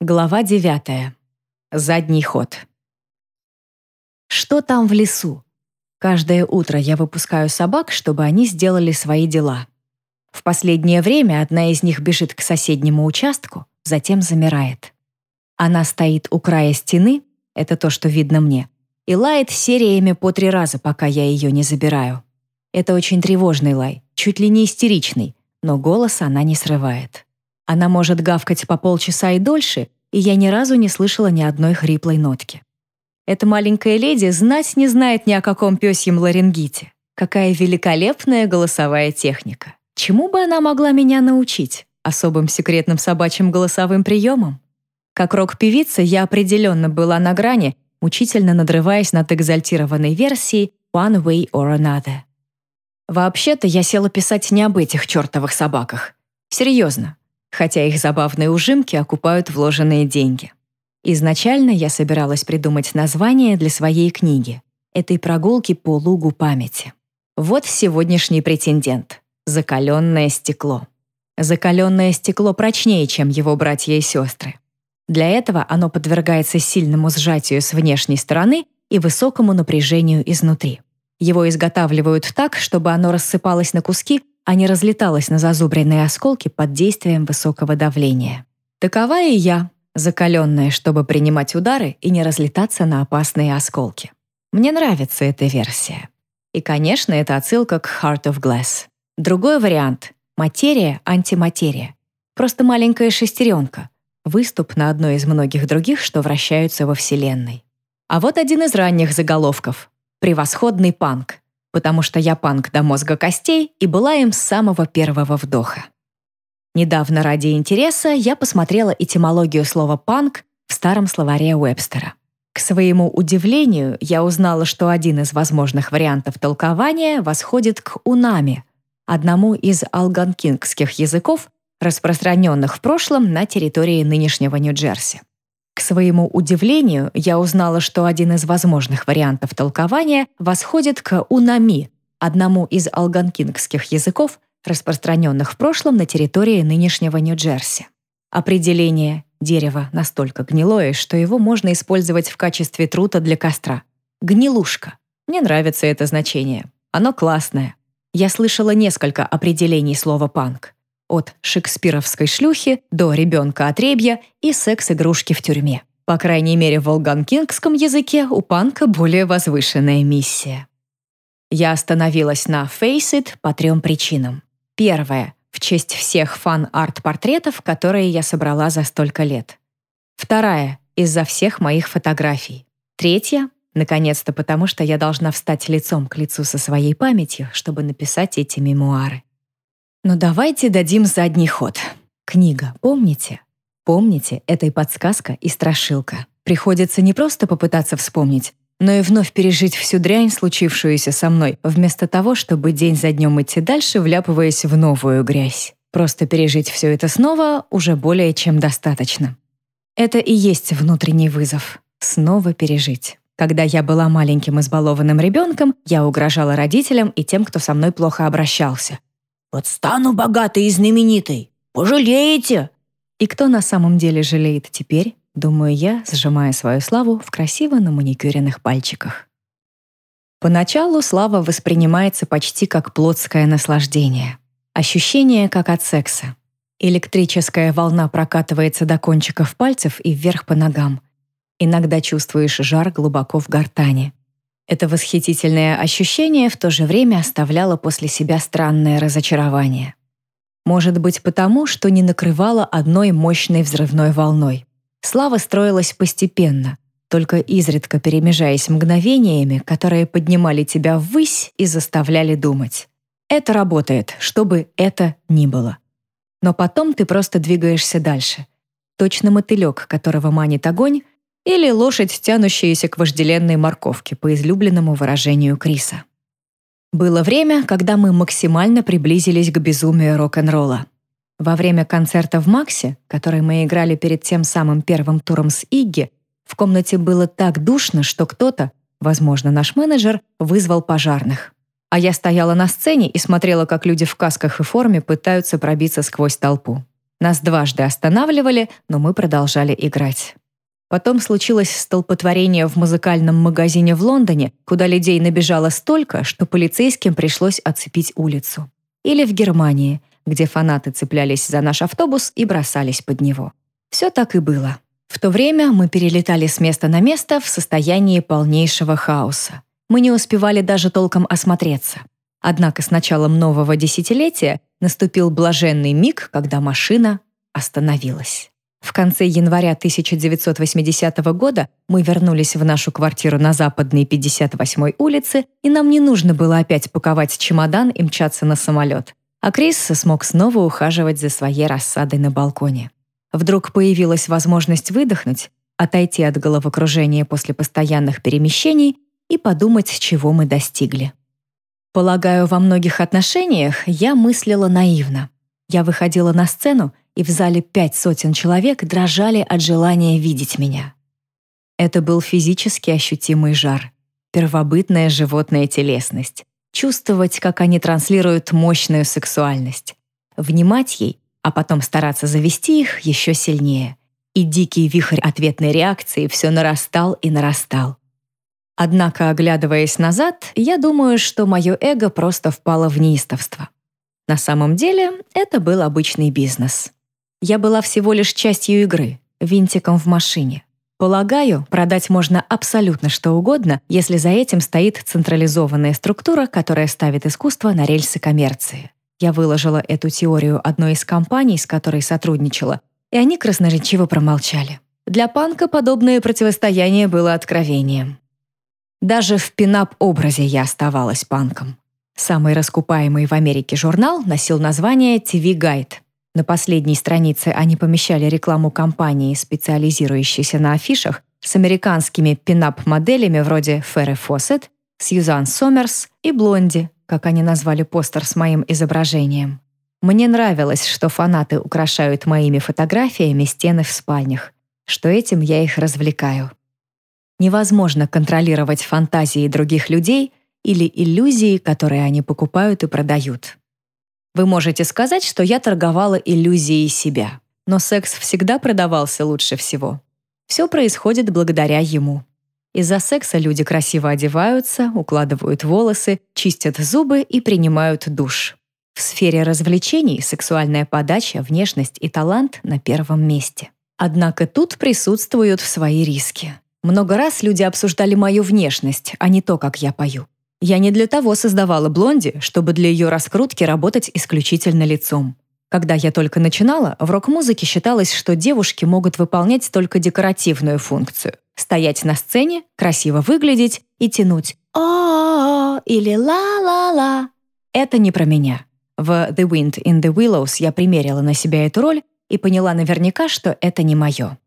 Глава 9. Задний ход. Что там в лесу? Каждое утро я выпускаю собак, чтобы они сделали свои дела. В последнее время одна из них бежит к соседнему участку, затем замирает. Она стоит у края стены, это то, что видно мне, и лает сериями по три раза, пока я ее не забираю. Это очень тревожный лай, чуть ли не истеричный, но голос она не срывает. Она может гавкать по полчаса и дольше, и я ни разу не слышала ни одной хриплой нотки. Эта маленькая леди знать не знает ни о каком пёсьем ларингите. Какая великолепная голосовая техника. Чему бы она могла меня научить? Особым секретным собачьим голосовым приемом? Как рок-певица я определенно была на грани, мучительно надрываясь над экзальтированной версией «One way or another». Вообще-то я села писать не об этих чертовых собаках. Серьезно хотя их забавные ужимки окупают вложенные деньги. Изначально я собиралась придумать название для своей книги, этой прогулки по лугу памяти. Вот сегодняшний претендент — закаленное стекло. Закаленное стекло прочнее, чем его братья и сестры. Для этого оно подвергается сильному сжатию с внешней стороны и высокому напряжению изнутри. Его изготавливают так, чтобы оно рассыпалось на куски а не разлеталась на зазубренные осколки под действием высокого давления. Такова и я, закаленная, чтобы принимать удары и не разлетаться на опасные осколки. Мне нравится эта версия. И, конечно, это отсылка к Heart of Glass. Другой вариант — материя, антиматерия. Просто маленькая шестеренка. Выступ на одной из многих других, что вращаются во Вселенной. А вот один из ранних заголовков. «Превосходный панк потому что я панк до мозга костей и была им с самого первого вдоха. Недавно ради интереса я посмотрела этимологию слова «панк» в старом словаре Уэбстера. К своему удивлению, я узнала, что один из возможных вариантов толкования восходит к «унами», одному из алганкингских языков, распространенных в прошлом на территории нынешнего Нью-Джерси. К своему удивлению, я узнала, что один из возможных вариантов толкования восходит к унами, одному из алганкингских языков, распространенных в прошлом на территории нынешнего Нью-Джерси. Определение дерева настолько гнилое, что его можно использовать в качестве трута для костра. Гнилушка. Мне нравится это значение. Оно классное. Я слышала несколько определений слова «панк» от шекспировской шлюхи до ребенка-отребья и секс-игрушки в тюрьме. По крайней мере, в волганкингском языке у панка более возвышенная миссия. Я остановилась на Face It по трем причинам. Первая — в честь всех фан-арт-портретов, которые я собрала за столько лет. Вторая — из-за всех моих фотографий. Третья — наконец-то потому, что я должна встать лицом к лицу со своей памятью, чтобы написать эти мемуары. Но давайте дадим задний ход. Книга, помните? Помните, это и подсказка, и страшилка. Приходится не просто попытаться вспомнить, но и вновь пережить всю дрянь, случившуюся со мной, вместо того, чтобы день за днем идти дальше, вляпываясь в новую грязь. Просто пережить все это снова уже более чем достаточно. Это и есть внутренний вызов. Снова пережить. Когда я была маленьким избалованным ребенком, я угрожала родителям и тем, кто со мной плохо обращался. Вот стану богатой и знаменитой. Пожалеете?» И кто на самом деле жалеет теперь, думаю я, сжимая свою славу в красиво наманикюренных пальчиках. Поначалу слава воспринимается почти как плотское наслаждение. Ощущение, как от секса. Электрическая волна прокатывается до кончиков пальцев и вверх по ногам. Иногда чувствуешь жар глубоко в гортани. Это восхитительное ощущение в то же время оставляло после себя странное разочарование. Может быть, потому, что не накрывало одной мощной взрывной волной. Слава строилась постепенно, только изредка перемежаясь мгновениями, которые поднимали тебя ввысь и заставляли думать. Это работает, чтобы это ни было. Но потом ты просто двигаешься дальше. Точно мотылек, которого манит огонь, или лошадь, тянущаяся к вожделенной морковке, по излюбленному выражению Криса. Было время, когда мы максимально приблизились к безумию рок-н-ролла. Во время концерта в Максе, который мы играли перед тем самым первым туром с Игги, в комнате было так душно, что кто-то, возможно, наш менеджер, вызвал пожарных. А я стояла на сцене и смотрела, как люди в касках и форме пытаются пробиться сквозь толпу. Нас дважды останавливали, но мы продолжали играть. Потом случилось столпотворение в музыкальном магазине в Лондоне, куда людей набежало столько, что полицейским пришлось оцепить улицу. Или в Германии, где фанаты цеплялись за наш автобус и бросались под него. Все так и было. В то время мы перелетали с места на место в состоянии полнейшего хаоса. Мы не успевали даже толком осмотреться. Однако с началом нового десятилетия наступил блаженный миг, когда машина остановилась. В конце января 1980 года мы вернулись в нашу квартиру на западной 58-й улице, и нам не нужно было опять паковать чемодан и мчаться на самолет. А Крис смог снова ухаживать за своей рассадой на балконе. Вдруг появилась возможность выдохнуть, отойти от головокружения после постоянных перемещений и подумать, чего мы достигли. Полагаю, во многих отношениях я мыслила наивно. Я выходила на сцену, и в зале пять сотен человек дрожали от желания видеть меня. Это был физически ощутимый жар, первобытная животная телесность, чувствовать, как они транслируют мощную сексуальность, внимать ей, а потом стараться завести их еще сильнее. И дикий вихрь ответной реакции все нарастал и нарастал. Однако, оглядываясь назад, я думаю, что мое эго просто впало в неистовство. На самом деле, это был обычный бизнес. Я была всего лишь частью игры, винтиком в машине. Полагаю, продать можно абсолютно что угодно, если за этим стоит централизованная структура, которая ставит искусство на рельсы коммерции. Я выложила эту теорию одной из компаний, с которой сотрудничала, и они красноречиво промолчали. Для панка подобное противостояние было откровением. Даже в пинап-образе я оставалась панком. Самый раскупаемый в Америке журнал носил название TV Guide. На последней странице они помещали рекламу компании, специализирующейся на афишах, с американскими пинап-моделями вроде Ферри Фоссет, Сьюзан Сомерс и Блонди, как они назвали постер с моим изображением. Мне нравилось, что фанаты украшают моими фотографиями стены в спальнях, что этим я их развлекаю. Невозможно контролировать фантазии других людей или иллюзии, которые они покупают и продают. Вы можете сказать, что я торговала иллюзией себя, но секс всегда продавался лучше всего. Все происходит благодаря ему. Из-за секса люди красиво одеваются, укладывают волосы, чистят зубы и принимают душ. В сфере развлечений сексуальная подача, внешность и талант на первом месте. Однако тут присутствуют свои риски. Много раз люди обсуждали мою внешность, а не то, как я пою. Я не для того создавала блонди, чтобы для ее раскрутки работать исключительно лицом. Когда я только начинала, в рок-музыке считалось, что девушки могут выполнять только декоративную функцию — стоять на сцене, красиво выглядеть и тянуть «о» или «ла-ла-ла». Это не про меня. В «The Wind in the Willows» я примерила на себя эту роль и поняла наверняка, что это не мое.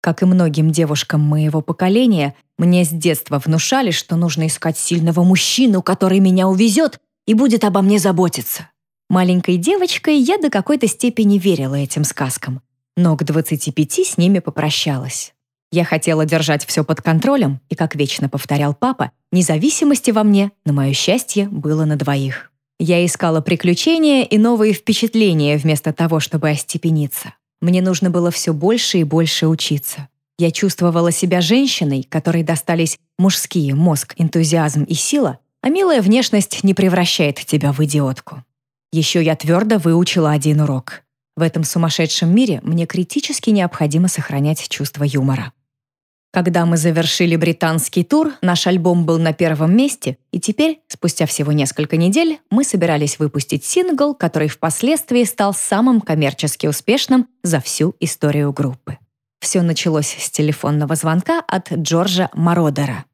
Как и многим девушкам моего поколения, мне с детства внушали, что нужно искать сильного мужчину, который меня увезет и будет обо мне заботиться. Маленькой девочкой я до какой-то степени верила этим сказкам, но к 25 с ними попрощалась. Я хотела держать все под контролем, и, как вечно повторял папа, независимости во мне, на мое счастье, было на двоих. Я искала приключения и новые впечатления вместо того, чтобы остепениться. Мне нужно было все больше и больше учиться. Я чувствовала себя женщиной, которой достались мужские мозг, энтузиазм и сила, а милая внешность не превращает тебя в идиотку. Еще я твердо выучила один урок. В этом сумасшедшем мире мне критически необходимо сохранять чувство юмора. Когда мы завершили британский тур, наш альбом был на первом месте, и теперь, спустя всего несколько недель, мы собирались выпустить сингл, который впоследствии стал самым коммерчески успешным за всю историю группы. Все началось с телефонного звонка от Джорджа Мародера.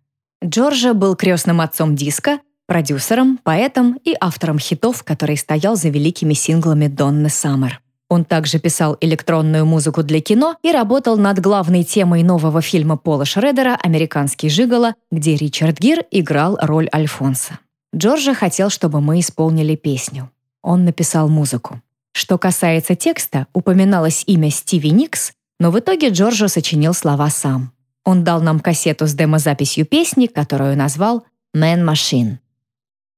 Джорджа был крестным отцом диска, продюсером, поэтом и автором хитов, который стоял за великими синглами Донны Саммер. Он также писал электронную музыку для кино и работал над главной темой нового фильма Пола Шредера «Американский жиголо», где Ричард Гир играл роль Альфонса. Джорджа хотел, чтобы мы исполнили песню. Он написал музыку. Что касается текста, упоминалось имя Стиви Никс, но в итоге Джорджа сочинил слова сам. Он дал нам кассету с демозаписью песни, которую назвал «Man Machine».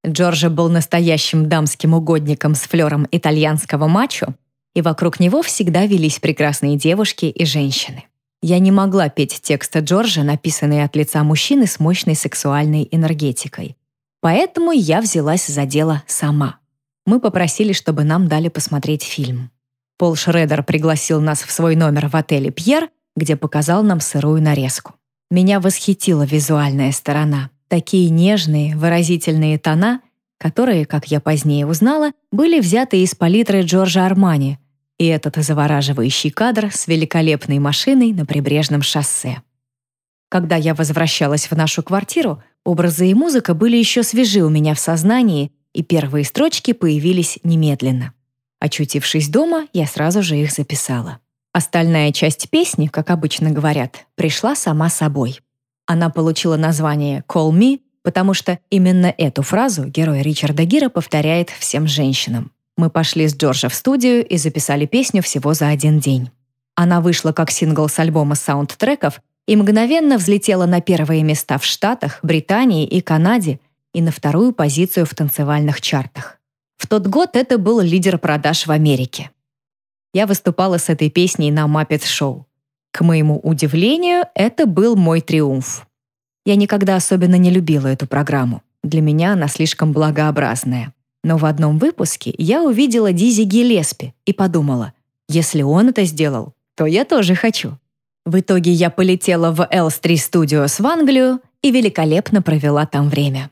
Джорджа был настоящим дамским угодником с флером итальянского мачо, и вокруг него всегда велись прекрасные девушки и женщины. Я не могла петь тексты Джорджа, написанные от лица мужчины с мощной сексуальной энергетикой. Поэтому я взялась за дело сама. Мы попросили, чтобы нам дали посмотреть фильм. Пол Шредер пригласил нас в свой номер в отеле «Пьер», где показал нам сырую нарезку. Меня восхитила визуальная сторона. Такие нежные, выразительные тона, которые, как я позднее узнала, были взяты из палитры Джорджа Армани, и этот завораживающий кадр с великолепной машиной на прибрежном шоссе. Когда я возвращалась в нашу квартиру, образы и музыка были еще свежи у меня в сознании, и первые строчки появились немедленно. Очутившись дома, я сразу же их записала. Остальная часть песни, как обычно говорят, пришла сама собой. Она получила название «Call Me», потому что именно эту фразу герой Ричарда Гира повторяет всем женщинам. Мы пошли с Джорджа в студию и записали песню всего за один день. Она вышла как сингл с альбома саундтреков и мгновенно взлетела на первые места в Штатах, Британии и Канаде и на вторую позицию в танцевальных чартах. В тот год это был лидер продаж в Америке. Я выступала с этой песней на Muppet Show. К моему удивлению, это был мой триумф. Я никогда особенно не любила эту программу. Для меня она слишком благообразная. Но в одном выпуске я увидела Дизи Гиллеспи и подумала, если он это сделал, то я тоже хочу. В итоге я полетела в L3 Studios в Англию и великолепно провела там время.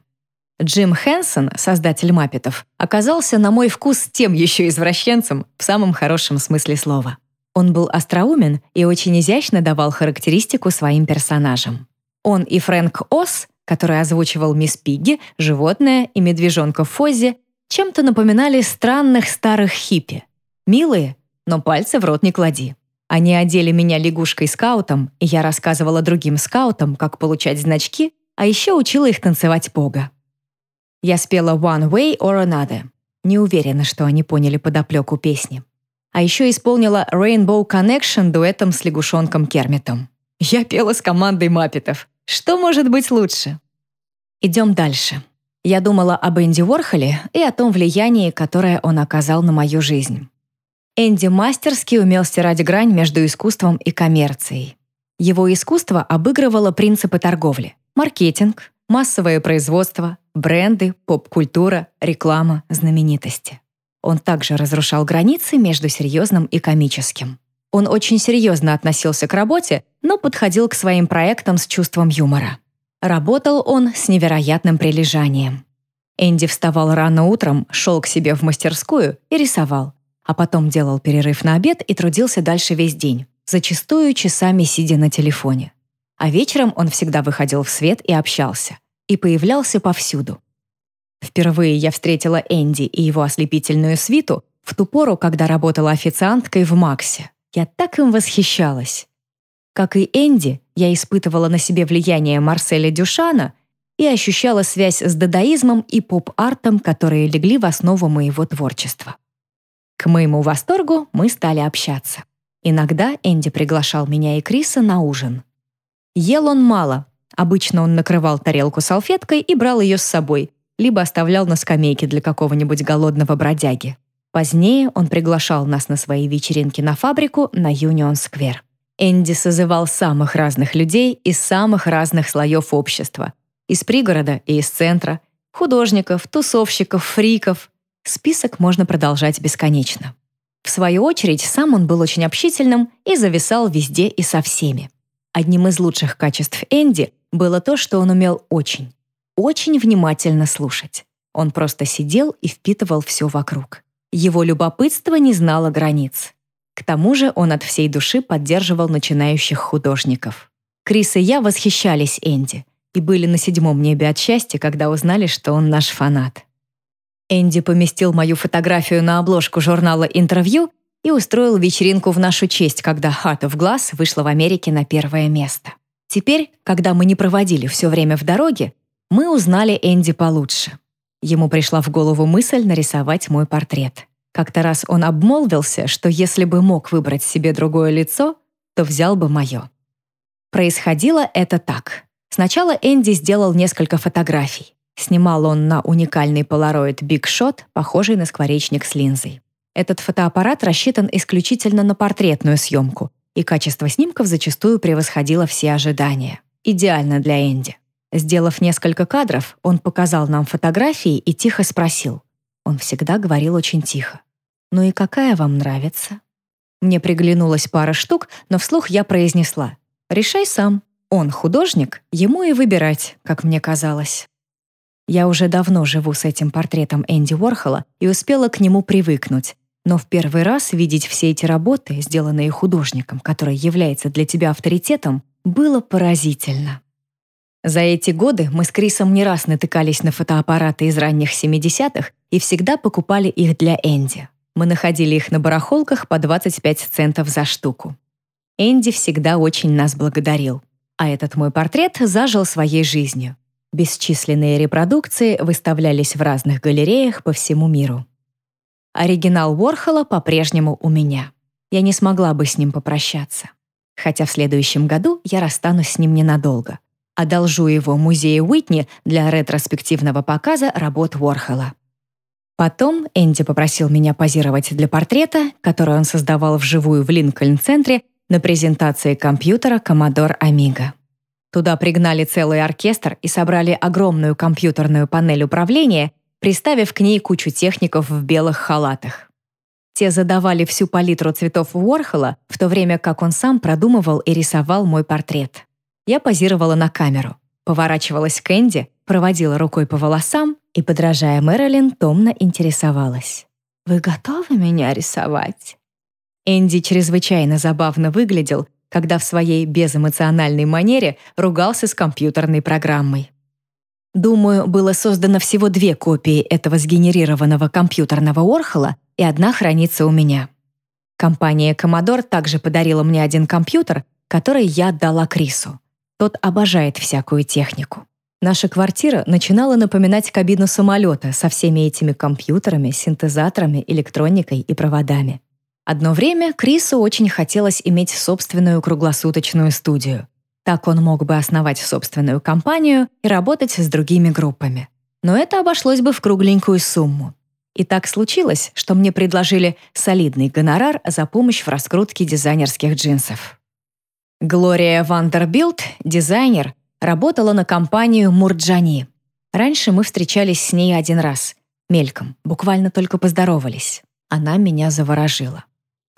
Джим Хэнсон, создатель «Маппетов», оказался, на мой вкус, тем еще извращенцем в самом хорошем смысле слова. Он был остроумен и очень изящно давал характеристику своим персонажам. Он и Фрэнк Ос, который озвучивал мисс Пигги, животное и медвежонка Фоззи, чем-то напоминали странных старых хиппи. Милые, но пальцы в рот не клади. Они одели меня лягушкой-скаутом, и я рассказывала другим скаутам, как получать значки, а еще учила их танцевать пога. Я спела «One Way or Another». Не уверена, что они поняли подоплеку песни. А еще исполнила «Rainbow Connection» дуэтом с лягушонком Кермитом. Я пела с командой маппетов. Что может быть лучше? Идем дальше. Я думала об Энди Уорхоле и о том влиянии, которое он оказал на мою жизнь. Энди мастерски умел стирать грань между искусством и коммерцией. Его искусство обыгрывало принципы торговли – маркетинг, массовое производство, бренды, поп-культура, реклама, знаменитости. Он также разрушал границы между серьезным и комическим. Он очень серьезно относился к работе, но подходил к своим проектам с чувством юмора. Работал он с невероятным прилежанием. Энди вставал рано утром, шел к себе в мастерскую и рисовал, а потом делал перерыв на обед и трудился дальше весь день, зачастую часами сидя на телефоне. А вечером он всегда выходил в свет и общался. И появлялся повсюду. Впервые я встретила Энди и его ослепительную свиту в ту пору, когда работала официанткой в Максе. Я так им восхищалась. Как и Энди, я испытывала на себе влияние Марселя Дюшана и ощущала связь с дадаизмом и поп-артом, которые легли в основу моего творчества. К моему восторгу мы стали общаться. Иногда Энди приглашал меня и Криса на ужин. Ел он мало. Обычно он накрывал тарелку салфеткой и брал ее с собой, либо оставлял на скамейке для какого-нибудь голодного бродяги. Позднее он приглашал нас на свои вечеринки на фабрику на Юнион-сквер. Энди созывал самых разных людей из самых разных слоев общества. Из пригорода и из центра, художников, тусовщиков, фриков. Список можно продолжать бесконечно. В свою очередь, сам он был очень общительным и зависал везде и со всеми. Одним из лучших качеств Энди было то, что он умел очень, очень внимательно слушать. Он просто сидел и впитывал все вокруг. Его любопытство не знало границ. К тому же он от всей души поддерживал начинающих художников. Крис и я восхищались Энди и были на седьмом небе от счастья, когда узнали, что он наш фанат. Энди поместил мою фотографию на обложку журнала «Интервью» и устроил вечеринку в нашу честь, когда Heart of Glass вышла в Америке на первое место. Теперь, когда мы не проводили все время в дороге, мы узнали Энди получше. Ему пришла в голову мысль нарисовать мой портрет. Как-то раз он обмолвился, что если бы мог выбрать себе другое лицо, то взял бы мое. Происходило это так. Сначала Энди сделал несколько фотографий. Снимал он на уникальный полароид Big Shot, похожий на скворечник с линзой. Этот фотоаппарат рассчитан исключительно на портретную съемку, и качество снимков зачастую превосходило все ожидания. Идеально для Энди. Сделав несколько кадров, он показал нам фотографии и тихо спросил. Он всегда говорил очень тихо. «Ну и какая вам нравится?» Мне приглянулась пара штук, но вслух я произнесла. «Решай сам. Он художник, ему и выбирать, как мне казалось». Я уже давно живу с этим портретом Энди Уорхола и успела к нему привыкнуть. Но в первый раз видеть все эти работы, сделанные художником, который является для тебя авторитетом, было поразительно. За эти годы мы с Крисом не раз натыкались на фотоаппараты из ранних 70-х и всегда покупали их для Энди. Мы находили их на барахолках по 25 центов за штуку. Энди всегда очень нас благодарил. А этот мой портрет зажил своей жизнью. Бесчисленные репродукции выставлялись в разных галереях по всему миру. Оригинал Уорхола по-прежнему у меня. Я не смогла бы с ним попрощаться. Хотя в следующем году я расстанусь с ним ненадолго. Одолжу его музею Уитни для ретроспективного показа работ Уорхола. Потом Энди попросил меня позировать для портрета, который он создавал вживую в Линкольн-центре на презентации компьютера Commodore Amiga. Туда пригнали целый оркестр и собрали огромную компьютерную панель управления, приставив к ней кучу техников в белых халатах. Те задавали всю палитру цветов Уорхола, в то время как он сам продумывал и рисовал мой портрет. Я позировала на камеру, поворачивалась к Энди, проводила рукой по волосам и, подражая Мэрилин, томно интересовалась. «Вы готовы меня рисовать?» Энди чрезвычайно забавно выглядел, когда в своей безэмоциональной манере ругался с компьютерной программой. Думаю, было создано всего две копии этого сгенерированного компьютерного Орхола, и одна хранится у меня. Компания Commodore также подарила мне один компьютер, который я отдала Крису. Тот обожает всякую технику. Наша квартира начинала напоминать кабину самолета со всеми этими компьютерами, синтезаторами, электроникой и проводами. Одно время Крису очень хотелось иметь собственную круглосуточную студию. Так он мог бы основать собственную компанию и работать с другими группами. Но это обошлось бы в кругленькую сумму. И так случилось, что мне предложили солидный гонорар за помощь в раскрутке дизайнерских джинсов. Глория Вандербилд, дизайнер, работала на компанию Мурджани. Раньше мы встречались с ней один раз, мельком, буквально только поздоровались. Она меня заворожила.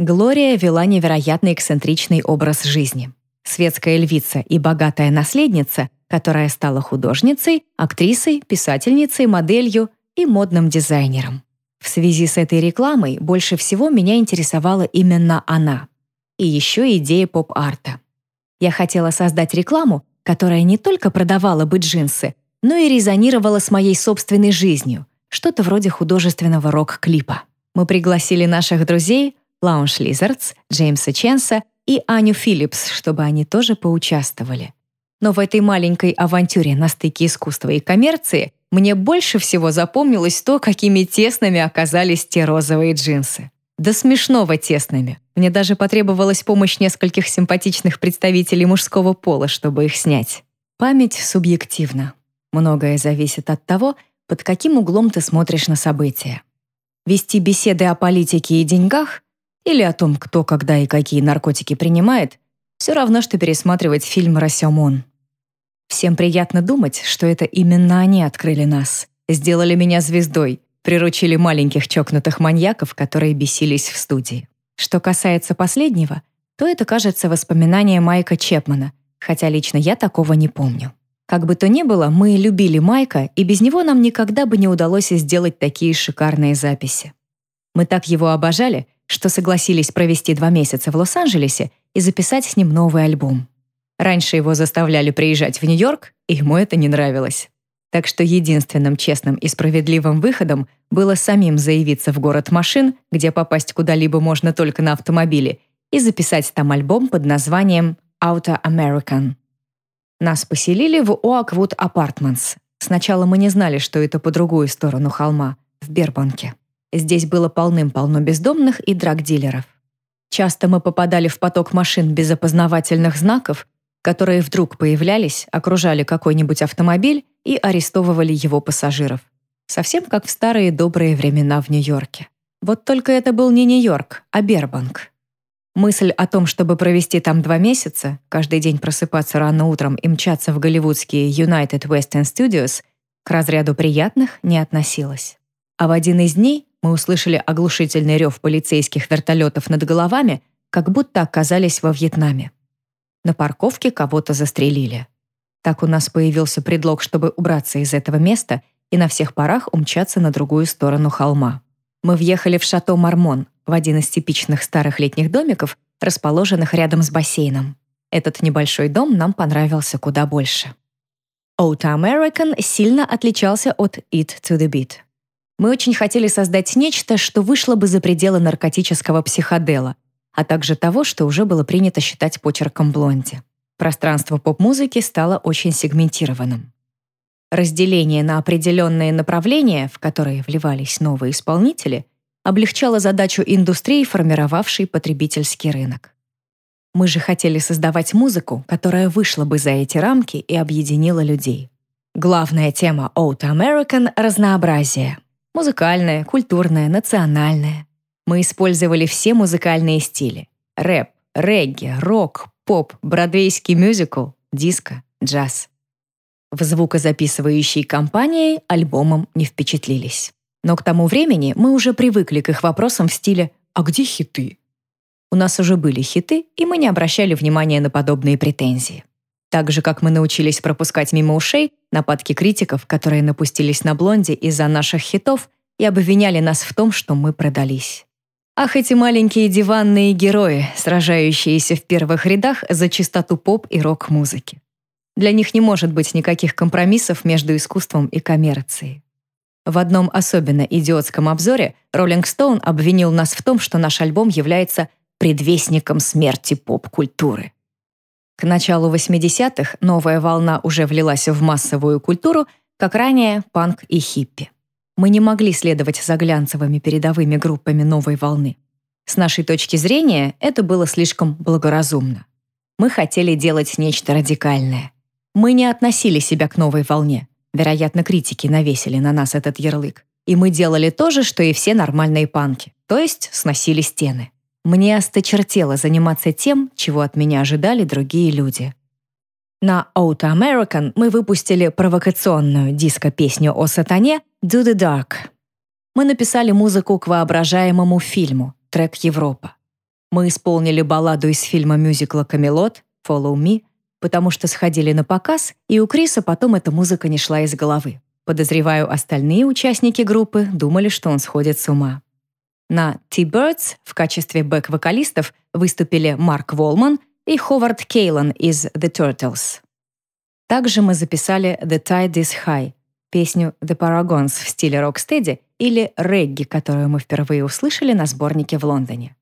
Глория вела невероятно эксцентричный образ жизни. Светская львица и богатая наследница, которая стала художницей, актрисой, писательницей, моделью и модным дизайнером. В связи с этой рекламой больше всего меня интересовала именно она. И еще идея поп-арта. Я хотела создать рекламу, которая не только продавала бы джинсы, но и резонировала с моей собственной жизнью, что-то вроде художественного рок-клипа. Мы пригласили наших друзей, Лаунж Лизардс, Джеймса Ченса и Аню Филлипс, чтобы они тоже поучаствовали. Но в этой маленькой авантюре на стыке искусства и коммерции мне больше всего запомнилось то, какими тесными оказались те розовые джинсы. До смешного тесными. Мне даже потребовалась помощь нескольких симпатичных представителей мужского пола, чтобы их снять. Память субъективна. Многое зависит от того, под каким углом ты смотришь на события. Вести беседы о политике и деньгах или о том, кто, когда и какие наркотики принимает, все равно, что пересматривать фильм «Расемон». Всем приятно думать, что это именно они открыли нас, сделали меня звездой, приручили маленьких чокнутых маньяков, которые бесились в студии. Что касается последнего, то это, кажется, воспоминание Майка Чепмана, хотя лично я такого не помню. Как бы то ни было, мы любили Майка, и без него нам никогда бы не удалось сделать такие шикарные записи. Мы так его обожали, что согласились провести два месяца в Лос-Анджелесе и записать с ним новый альбом. Раньше его заставляли приезжать в Нью-Йорк, и ему это не нравилось. Так что единственным честным и справедливым выходом было самим заявиться в город машин, где попасть куда-либо можно только на автомобиле, и записать там альбом под названием «Auto American». Нас поселили в Oakwood Apartments. Сначала мы не знали, что это по другую сторону холма, в Бербанке. Здесь было полным-полно бездомных и драгдилеров. Часто мы попадали в поток машин без опознавательных знаков, которые вдруг появлялись, окружали какой-нибудь автомобиль и арестовывали его пассажиров. Совсем как в старые добрые времена в Нью-Йорке. Вот только это был не Нью-Йорк, а Бербанк. Мысль о том, чтобы провести там два месяца, каждый день просыпаться рано утром и мчаться в голливудские United Western Studios, к разряду приятных не относилась. А в один из дней мы услышали оглушительный рев полицейских вертолетов над головами, как будто оказались во Вьетнаме. На парковке кого-то застрелили. Так у нас появился предлог, чтобы убраться из этого места и на всех парах умчаться на другую сторону холма. Мы въехали в шато Мармон, в один из типичных старых летних домиков, расположенных рядом с бассейном. Этот небольшой дом нам понравился куда больше. Old American сильно отличался от It to the Beat. Мы очень хотели создать нечто, что вышло бы за пределы наркотического психодела, а также того, что уже было принято считать почерком Блонди. Пространство поп-музыки стало очень сегментированным. Разделение на определенные направления, в которые вливались новые исполнители, облегчало задачу индустрии, формировавшей потребительский рынок. Мы же хотели создавать музыку, которая вышла бы за эти рамки и объединила людей. Главная тема Old American — разнообразие. Музыкальное, культурное, национальное. Мы использовали все музыкальные стили. Рэп, регги, рок, поп, бродвейский мюзикл, диско, джаз. В звукозаписывающей компании альбомом не впечатлились. Но к тому времени мы уже привыкли к их вопросам в стиле «А где хиты?». У нас уже были хиты, и мы не обращали внимания на подобные претензии. Так же, как мы научились пропускать мимо ушей нападки критиков, которые напустились на блонди из-за наших хитов и обвиняли нас в том, что мы продались. Ах, эти маленькие диванные герои, сражающиеся в первых рядах за чистоту поп и рок-музыки. Для них не может быть никаких компромиссов между искусством и коммерцией. В одном особенно идиотском обзоре Rolling Stone обвинил нас в том, что наш альбом является предвестником смерти поп-культуры. К началу 80-х новая волна уже влилась в массовую культуру, как ранее панк и хиппи. Мы не могли следовать за глянцевыми передовыми группами новой волны. С нашей точки зрения, это было слишком благоразумно. Мы хотели делать нечто радикальное. Мы не относили себя к новой волне. Вероятно, критики навесили на нас этот ярлык. И мы делали то же, что и все нормальные панки, то есть сносили стены. Мне осточертело заниматься тем, чего от меня ожидали другие люди. На Out American мы выпустили провокационную диско-песню о сатане «Do the Dark». Мы написали музыку к воображаемому фильму, трек «Европа». Мы исполнили балладу из фильма мюзикла «Камелот» «Follow Me», потому что сходили на показ, и у Криса потом эта музыка не шла из головы. Подозреваю, остальные участники группы думали, что он сходит с ума. На T-Birds в качестве бэк-вокалистов выступили Марк Волман и Ховард Кейлан из The Turtles. Также мы записали The Tide is High, песню The Paragons в стиле рок-стеди или регги, которую мы впервые услышали на сборнике в Лондоне.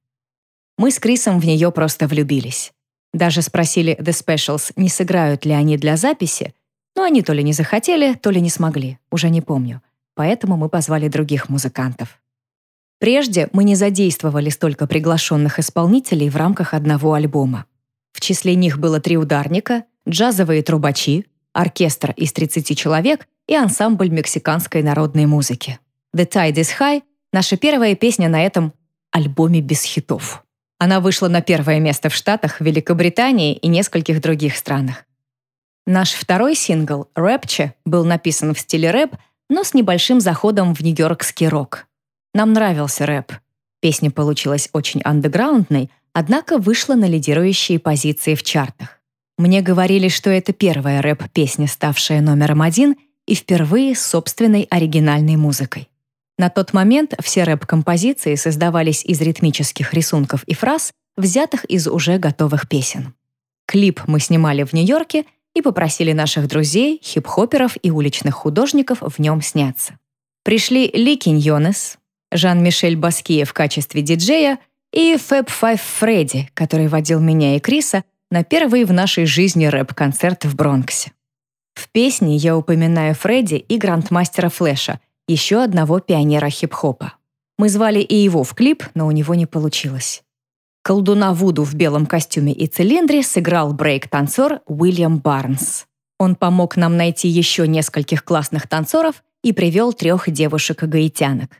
Мы с Крисом в нее просто влюбились. Даже спросили The Specials, не сыграют ли они для записи, но они то ли не захотели, то ли не смогли, уже не помню. Поэтому мы позвали других музыкантов. Прежде мы не задействовали столько приглашенных исполнителей в рамках одного альбома. В числе них было три ударника, джазовые трубачи, оркестр из 30 человек и ансамбль мексиканской народной музыки. «The Tide is High» — наша первая песня на этом альбоме без хитов. Она вышла на первое место в Штатах, Великобритании и нескольких других странах. Наш второй сингл «Рэпче» был написан в стиле рэп, но с небольшим заходом в нью-йоркский рок. Нам нравился рэп. Песня получилась очень андеграундной, однако вышла на лидирующие позиции в чартах. Мне говорили, что это первая рэп-песня, ставшая номером один и впервые с собственной оригинальной музыкой. На тот момент все рэп-композиции создавались из ритмических рисунков и фраз, взятых из уже готовых песен. Клип мы снимали в Нью-Йорке и попросили наших друзей, хип-хоперов и уличных художников в нем сняться. Пришли Ли Киньонес, Жан-Мишель Баские в качестве диджея и Фэб Файв Фредди, который водил меня и Криса на первый в нашей жизни рэп-концерт в Бронксе. В песне я упоминаю Фредди и грандмастера Флэша, еще одного пионера хип-хопа. Мы звали и его в клип, но у него не получилось. Колдуна Вуду в белом костюме и цилиндре сыграл брейк-танцор Уильям Барнс. Он помог нам найти еще нескольких классных танцоров и привел трех девушек-гаитянок.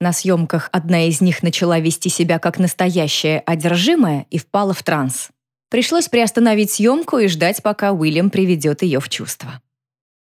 На съемках одна из них начала вести себя как настоящая одержимая и впала в транс. Пришлось приостановить съемку и ждать, пока Уильям приведет ее в чувство.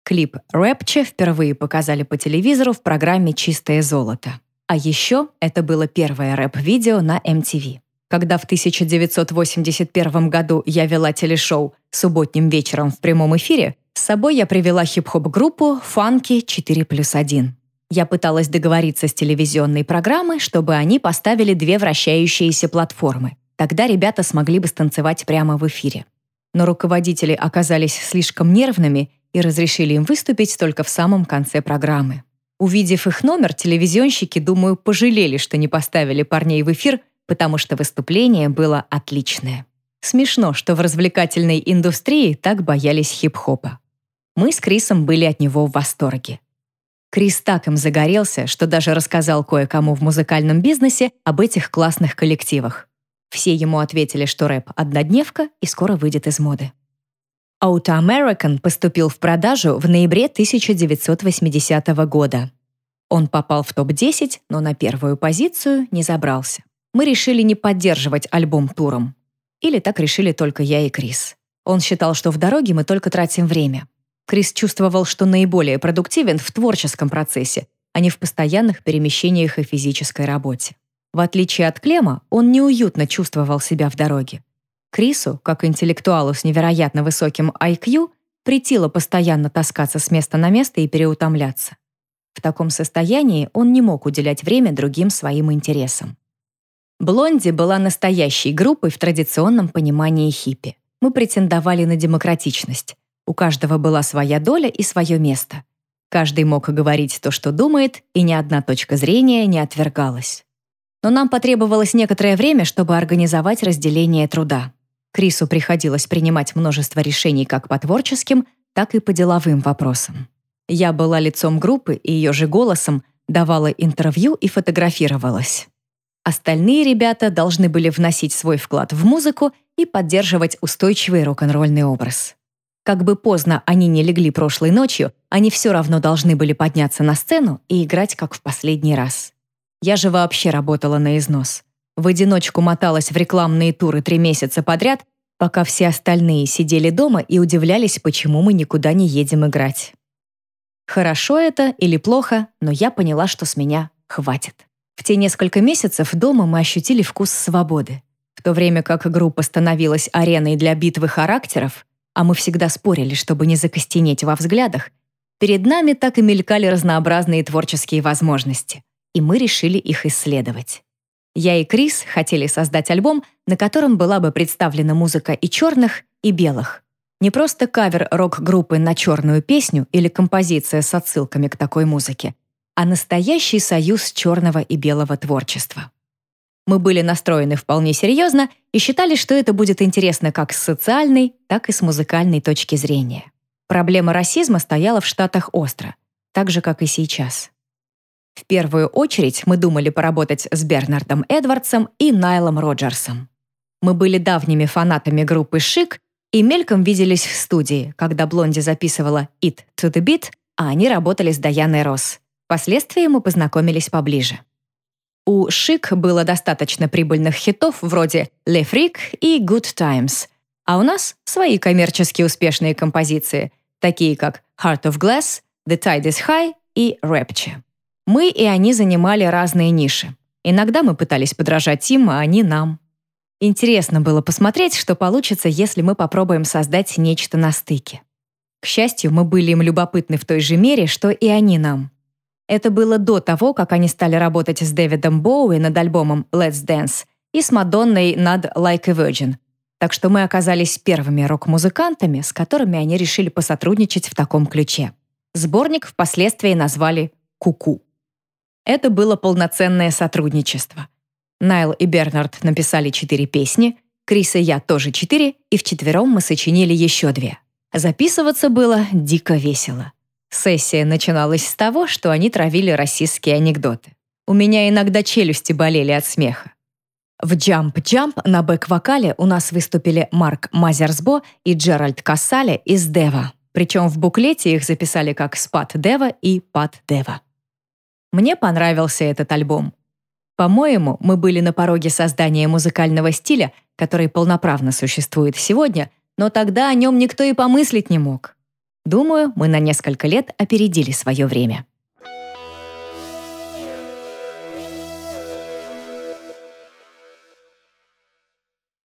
Клип «Рэпче» впервые показали по телевизору в программе «Чистое золото». А еще это было первое рэп-видео на MTV. Когда в 1981 году я вела телешоу «Субботним вечером в прямом эфире», с собой я привела хип-хоп-группу «Фанки 4 плюс 1». Я пыталась договориться с телевизионной программой, чтобы они поставили две вращающиеся платформы. Тогда ребята смогли бы станцевать прямо в эфире. Но руководители оказались слишком нервными и разрешили им выступить только в самом конце программы. Увидев их номер, телевизионщики, думаю, пожалели, что не поставили парней в эфир, потому что выступление было отличное. Смешно, что в развлекательной индустрии так боялись хип-хопа. Мы с Крисом были от него в восторге. Крис так им загорелся, что даже рассказал кое-кому в музыкальном бизнесе об этих классных коллективах. Все ему ответили, что рэп — однодневка и скоро выйдет из моды. Auto American поступил в продажу в ноябре 1980 года. Он попал в топ-10, но на первую позицию не забрался. Мы решили не поддерживать альбом туром. Или так решили только я и Крис. Он считал, что в дороге мы только тратим время. Крис чувствовал, что наиболее продуктивен в творческом процессе, а не в постоянных перемещениях и физической работе. В отличие от Клема, он неуютно чувствовал себя в дороге. Крису, как интеллектуалу с невероятно высоким IQ, притило постоянно таскаться с места на место и переутомляться. В таком состоянии он не мог уделять время другим своим интересам. «Блонди» была настоящей группой в традиционном понимании хиппи. Мы претендовали на демократичность. У каждого была своя доля и свое место. Каждый мог говорить то, что думает, и ни одна точка зрения не отвергалась. Но нам потребовалось некоторое время, чтобы организовать разделение труда. Крису приходилось принимать множество решений как по творческим, так и по деловым вопросам. Я была лицом группы и ее же голосом давала интервью и фотографировалась. Остальные ребята должны были вносить свой вклад в музыку и поддерживать устойчивый рок-н-ролльный образ. Как бы поздно они не легли прошлой ночью, они все равно должны были подняться на сцену и играть как в последний раз. Я же вообще работала на износ. В одиночку моталась в рекламные туры три месяца подряд, пока все остальные сидели дома и удивлялись, почему мы никуда не едем играть. Хорошо это или плохо, но я поняла, что с меня хватит. В те несколько месяцев дома мы ощутили вкус свободы. В то время как группа становилась ареной для битвы характеров, а мы всегда спорили, чтобы не закостенеть во взглядах, перед нами так и мелькали разнообразные творческие возможности, и мы решили их исследовать. Я и Крис хотели создать альбом, на котором была бы представлена музыка и черных, и белых. Не просто кавер рок-группы на черную песню или композиция с отсылками к такой музыке, а настоящий союз черного и белого творчества. Мы были настроены вполне серьезно и считали, что это будет интересно как с социальной, так и с музыкальной точки зрения. Проблема расизма стояла в Штатах остро, так же, как и сейчас. В первую очередь мы думали поработать с Бернардом Эдвардсом и Найлом Роджерсом. Мы были давними фанатами группы «Шик» и мельком виделись в студии, когда Блонди записывала «It to the Beat», а они работали с Даяной Росс. Впоследствии мы познакомились поближе. У «Шик» было достаточно прибыльных хитов вроде «Le Freak» и «Good Times», а у нас свои коммерчески успешные композиции, такие как «Heart of Glass», «The Tide is High» и «Rapture». Мы и они занимали разные ниши. Иногда мы пытались подражать им, а они нам. Интересно было посмотреть, что получится, если мы попробуем создать нечто на стыке. К счастью, мы были им любопытны в той же мере, что и они нам. Это было до того, как они стали работать с Дэвидом Боуи над альбомом «Let's Dance» и с Мадонной над «Like a Virgin». Так что мы оказались первыми рок-музыкантами, с которыми они решили посотрудничать в таком ключе. Сборник впоследствии назвали «Куку». -ку». Это было полноценное сотрудничество. Найл и Бернард написали четыре песни, Крис и я тоже четыре, и вчетвером мы сочинили еще две. Записываться было дико весело. Сессия начиналась с того, что они травили российские анекдоты. У меня иногда челюсти болели от смеха. В «Jump Jump» на бэк-вокале у нас выступили Марк Мазерсбо и Джеральд Кассале из Devo. Причем в буклете их записали как «Spud Devo» и «Pud Devo». Мне понравился этот альбом. По-моему, мы были на пороге создания музыкального стиля, который полноправно существует сегодня, но тогда о нем никто и помыслить не мог. Думаю, мы на несколько лет опередили свое время.